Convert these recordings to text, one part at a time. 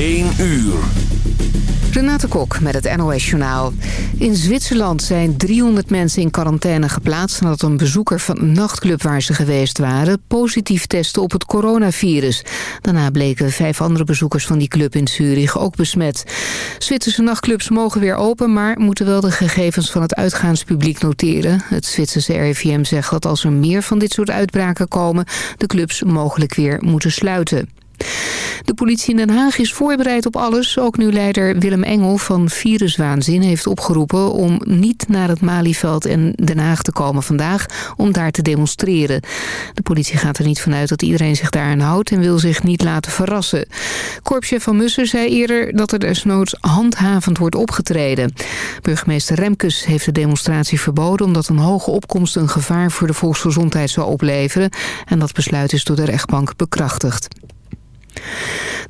1 uur. Renate Kok met het NOS Journaal. In Zwitserland zijn 300 mensen in quarantaine geplaatst... nadat een bezoeker van een nachtclub waar ze geweest waren... positief testte op het coronavirus. Daarna bleken vijf andere bezoekers van die club in Zurich ook besmet. Zwitserse nachtclubs mogen weer open... maar moeten wel de gegevens van het uitgaanspubliek noteren. Het Zwitserse RIVM zegt dat als er meer van dit soort uitbraken komen... de clubs mogelijk weer moeten sluiten. De politie in Den Haag is voorbereid op alles. Ook nu leider Willem Engel van Viruswaanzin heeft opgeroepen... om niet naar het Malieveld en Den Haag te komen vandaag... om daar te demonstreren. De politie gaat er niet vanuit dat iedereen zich daaraan houdt... en wil zich niet laten verrassen. Korpschef van Musser zei eerder dat er desnoods handhavend wordt opgetreden. Burgemeester Remkes heeft de demonstratie verboden... omdat een hoge opkomst een gevaar voor de volksgezondheid zou opleveren. En dat besluit is door de rechtbank bekrachtigd.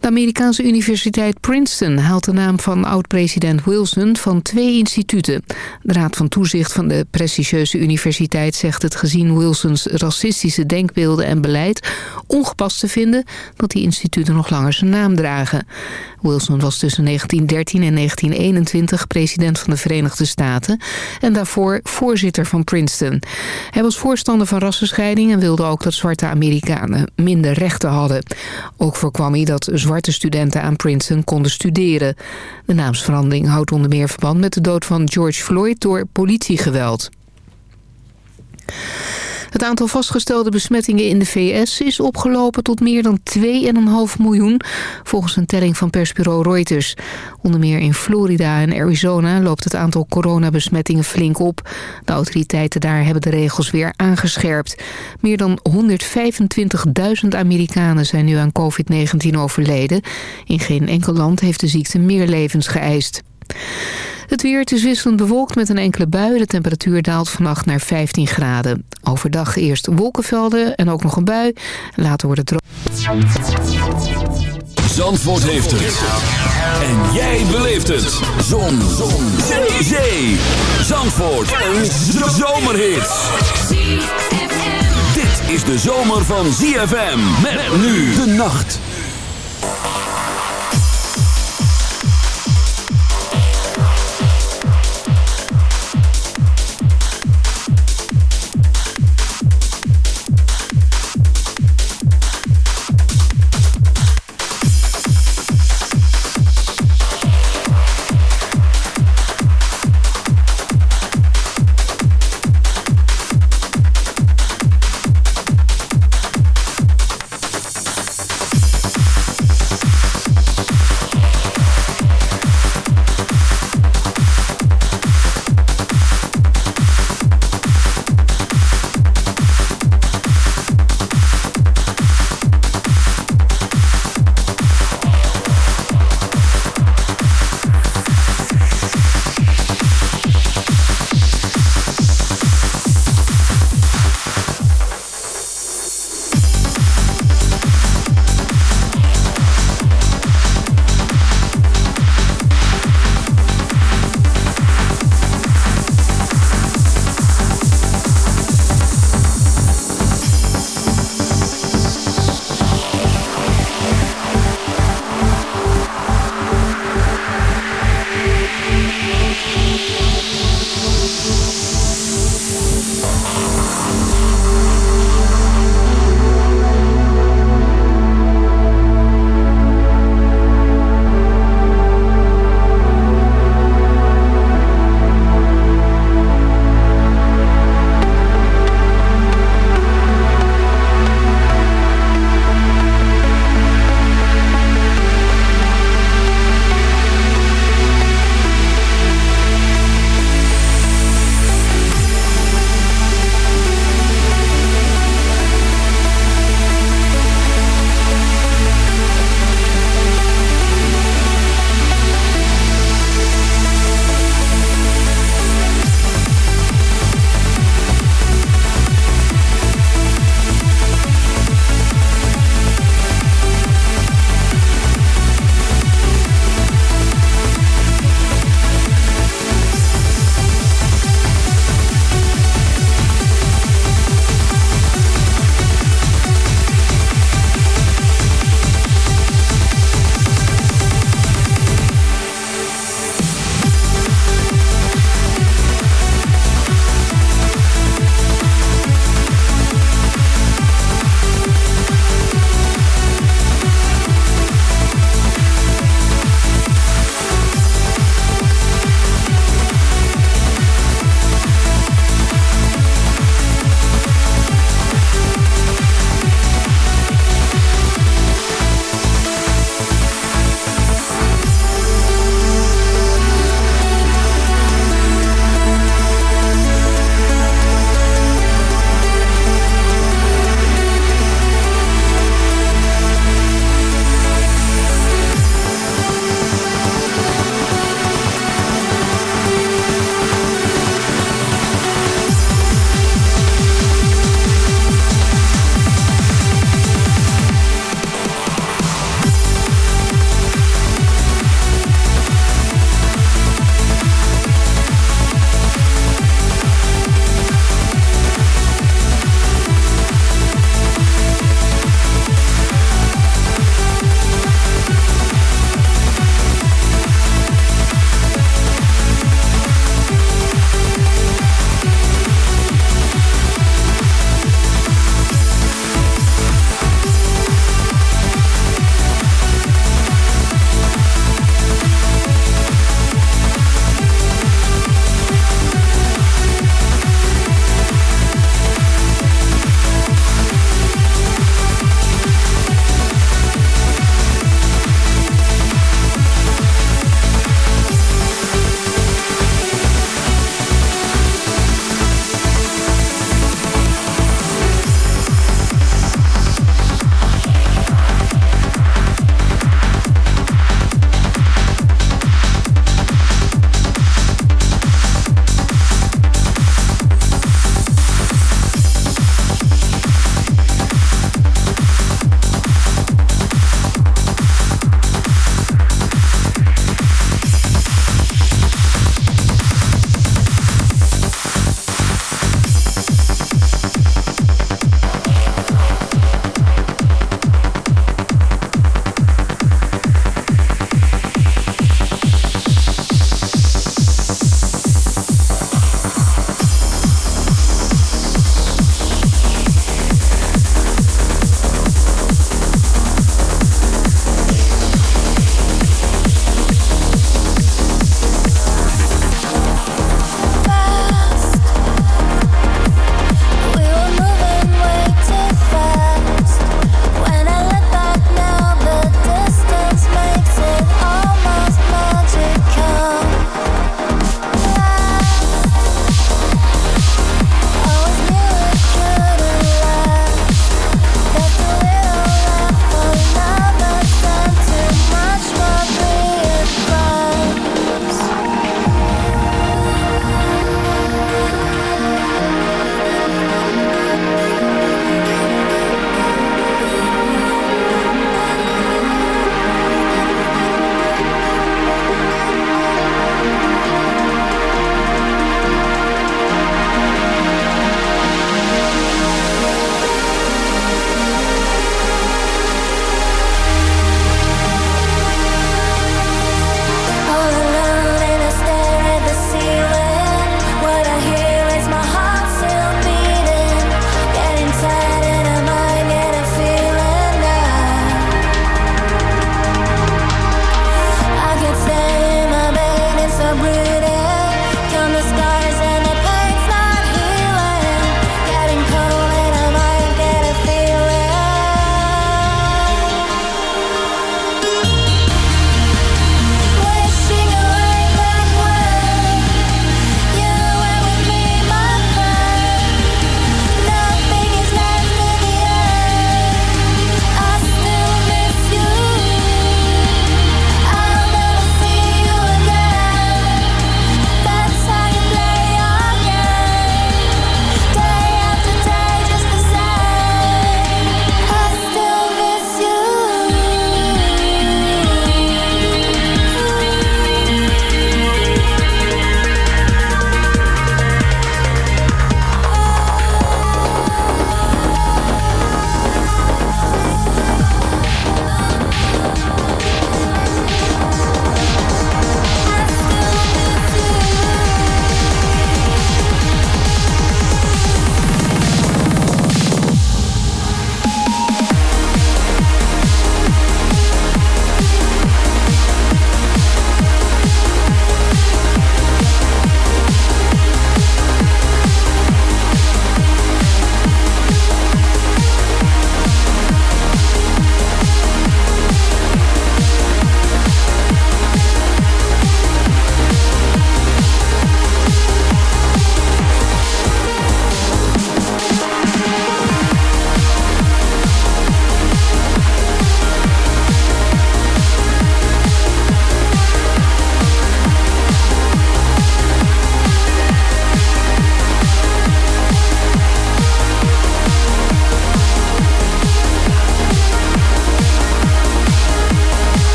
De Amerikaanse universiteit Princeton haalt de naam van oud-president Wilson van twee instituten. De Raad van Toezicht van de prestigieuze universiteit zegt het gezien Wilsons racistische denkbeelden en beleid ongepast te vinden dat die instituten nog langer zijn naam dragen. Wilson was tussen 1913 en 1921 president van de Verenigde Staten en daarvoor voorzitter van Princeton. Hij was voorstander van rassenscheiding en wilde ook dat zwarte Amerikanen minder rechten hadden. Ook voorkwam hij dat zwarte studenten aan Princeton konden studeren. De naamsverandering houdt onder meer verband met de dood van George Floyd door politiegeweld. Het aantal vastgestelde besmettingen in de VS is opgelopen tot meer dan 2,5 miljoen, volgens een telling van persbureau Reuters. Onder meer in Florida en Arizona loopt het aantal coronabesmettingen flink op. De autoriteiten daar hebben de regels weer aangescherpt. Meer dan 125.000 Amerikanen zijn nu aan COVID-19 overleden. In geen enkel land heeft de ziekte meer levens geëist. Het weer, is wisselend bewolkt met een enkele bui. De temperatuur daalt vannacht naar 15 graden. Overdag eerst wolkenvelden en ook nog een bui. Later wordt het droog. Zandvoort heeft het. En jij beleeft het. Zon. Zon. Zee. Zee. Zandvoort. Een zomerhit. Dit is de zomer van ZFM. Met nu de nacht.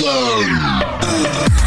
Slam.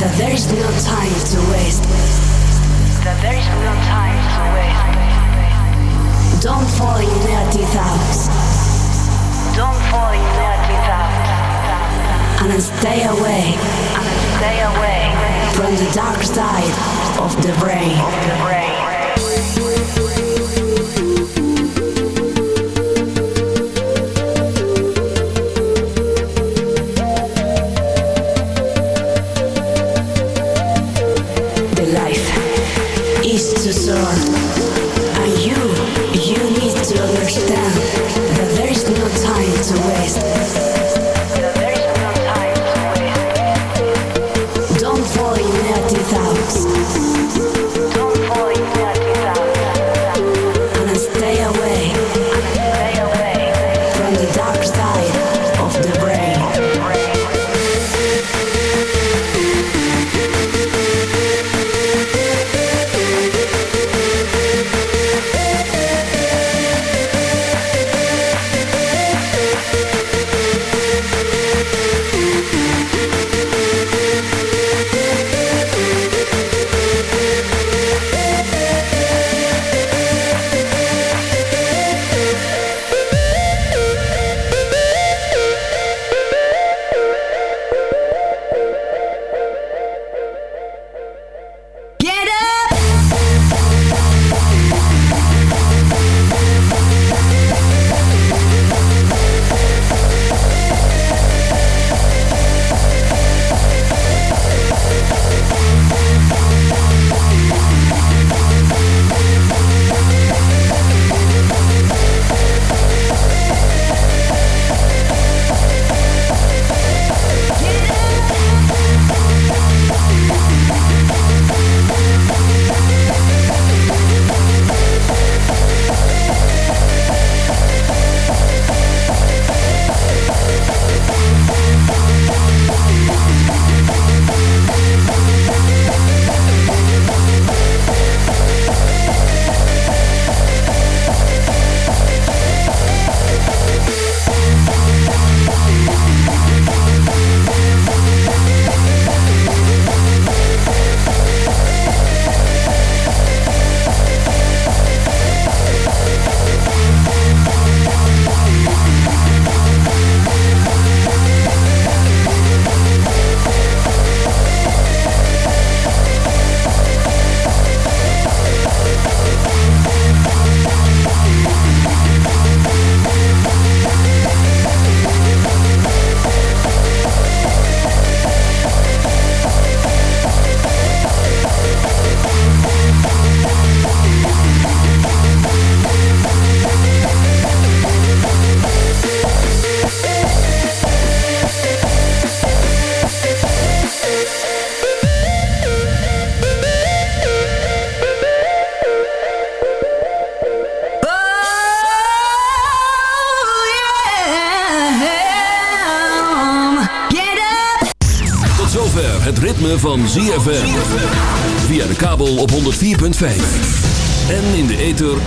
That there is no time to waste. That there is no time to waste. Don't fall in negative thoughts. Don't fall in negative thoughts. And stay away. And stay away from the dark side of the brain. Of the brain. Is